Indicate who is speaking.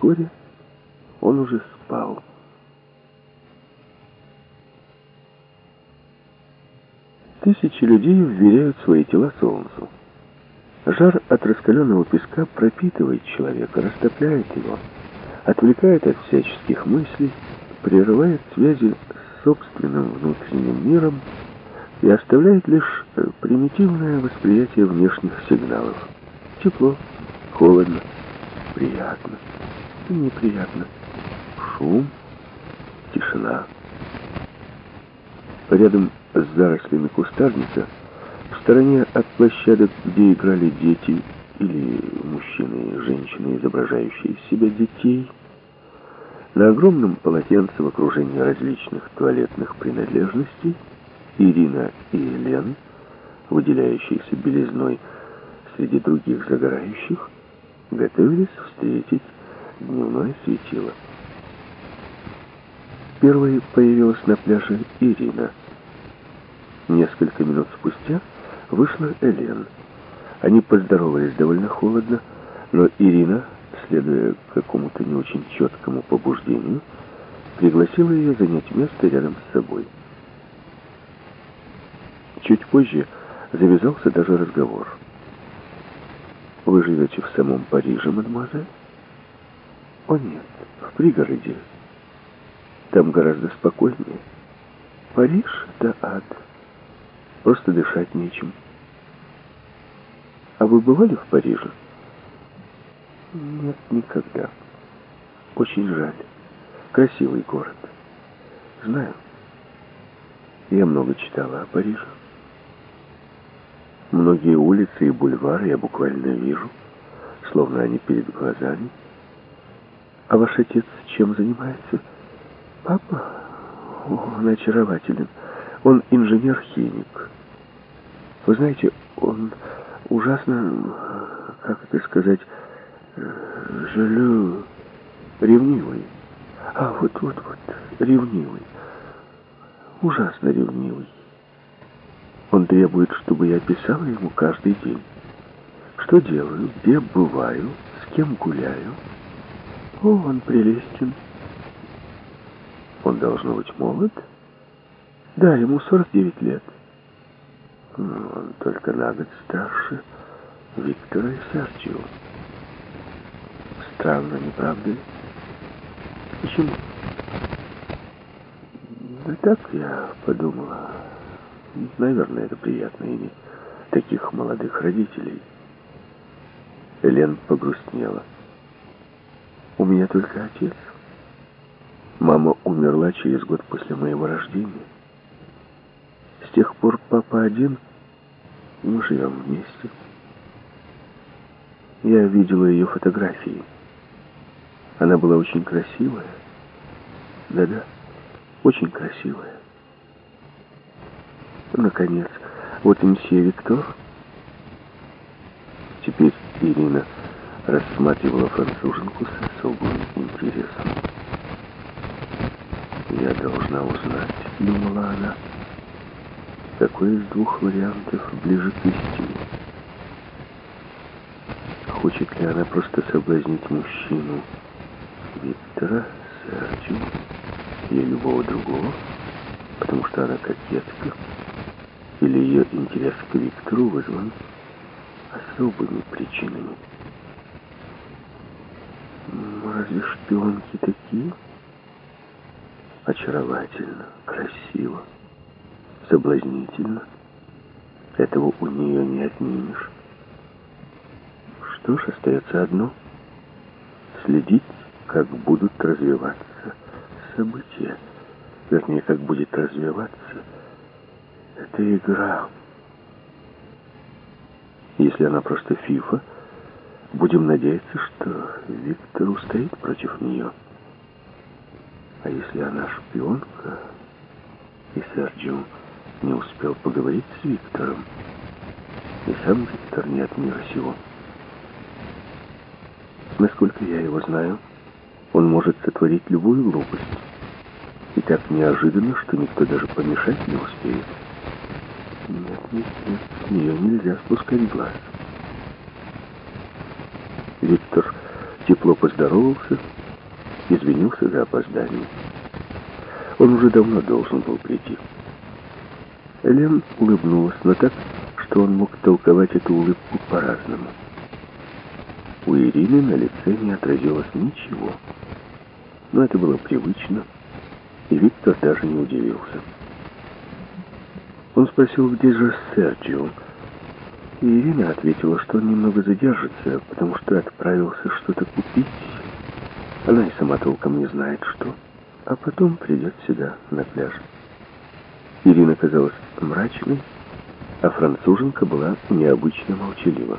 Speaker 1: вскоре он уже спал. Тысячи людей вверяют свои тела солнцу. Жар от раскаленного песка пропитывает человека, растопляет его, отвлекает от всяческих мыслей, прерывает связи с собственным внутренним миром и оставляет лишь э, примитивное восприятие внешних сигналов. Тепло, холодно, приятно и неприятно. Шум, тишина. Рядом с зарослями кустарника, в стороне от площадок, где играли дети или мужчины и женщины, изображающие из себя детей, на огромном полотенце в окружении различных туалетных принадлежностей Ирина и Елен, выделяющиеся белизной среди других загорающих, готовились встретить дневное светило. Первой появилась на пляже Ирина. Несколько минут спустя вышла Элен. Они поздоровались довольно холодно, но Ирина, следуя какому-то не очень четкому побуждению, пригласила ее занять место рядом с собой. Чуть позже завязался даже разговор. «Вы живете в самом Париже, мадемуазель?» «О нет, в пригороде. Там гораздо спокойнее. Париж — это ад. Просто дышать нечем. А вы бывали в Париже?» «Нет, никогда. Очень жаль. Красивый город. Знаю. Я много читала о Париже. Многие улицы и бульвары я буквально вижу, словно они перед глазами. А ваш отец чем занимается? Папа? Он очарователен. Он инженер-химик. Вы знаете, он ужасно, как это сказать, жалю, ревнивый. А, вот-вот-вот, ревнивый. Ужасно ревнивый. Он требует, чтобы я писала ему каждый день. Что делаю, где бываю, с кем гуляю. О, он прелестен. Он должно быть молод? Да, ему 49 лет. Ну, он только на год старше Виктора и Серджио. Странно, не правда ли? Почему? Да так я подумала. Наверное, это приятно иметь таких молодых родителей. Элен погрустнела. У меня только отец. Мама умерла через год после моего рождения. С тех пор папа один, мы живем вместе. Я видела ее фотографии. Она была очень красивая. Да-да, очень красивая. Наконец, вот и мсье Виктор. Теперь Ирина рассматривала француженку с особым интересом. «Я должна узнать», — думала она, — «какой из двух вариантов ближе к истине? Хочет ли она просто соблазнить мужчину Виктора, Серджио или любого другого, потому что она кокетка?» или ее интерес к Виктору вызван особыми причинами. Разве шпионки такие? Очаровательно, красиво, соблазнительно. Этого у нее не отнимешь. Что ж, остается одно — следить, как будут развиваться события. Вернее, как будет развиваться это игра. Если она просто фифа, будем надеяться, что Виктор устоит против нее. А если она шпионка, и Серджио не успел поговорить с Виктором, и сам Виктор не от мира сего. Насколько я его знаю, он может сотворить любую глупость. И так неожиданно, что никто даже помешать не успеет. Нет, нет, нет, с нее нельзя спускать глаз. Виктор тепло поздоровался, извинился за опоздание. Он уже давно должен был прийти. Элен улыбнулась, но так, что он мог толковать эту улыбку по-разному. У Ирины на лице не отразилось ничего. Но это было привычно, и Виктор даже не удивился. Он спросил, где же Серджио, и Ирина ответила, что он немного задержится, потому что отправился что-то купить. Она и сама толком не знает, что. А потом придет сюда, на пляж. Ирина казалась мрачной, а француженка была необычно молчалива.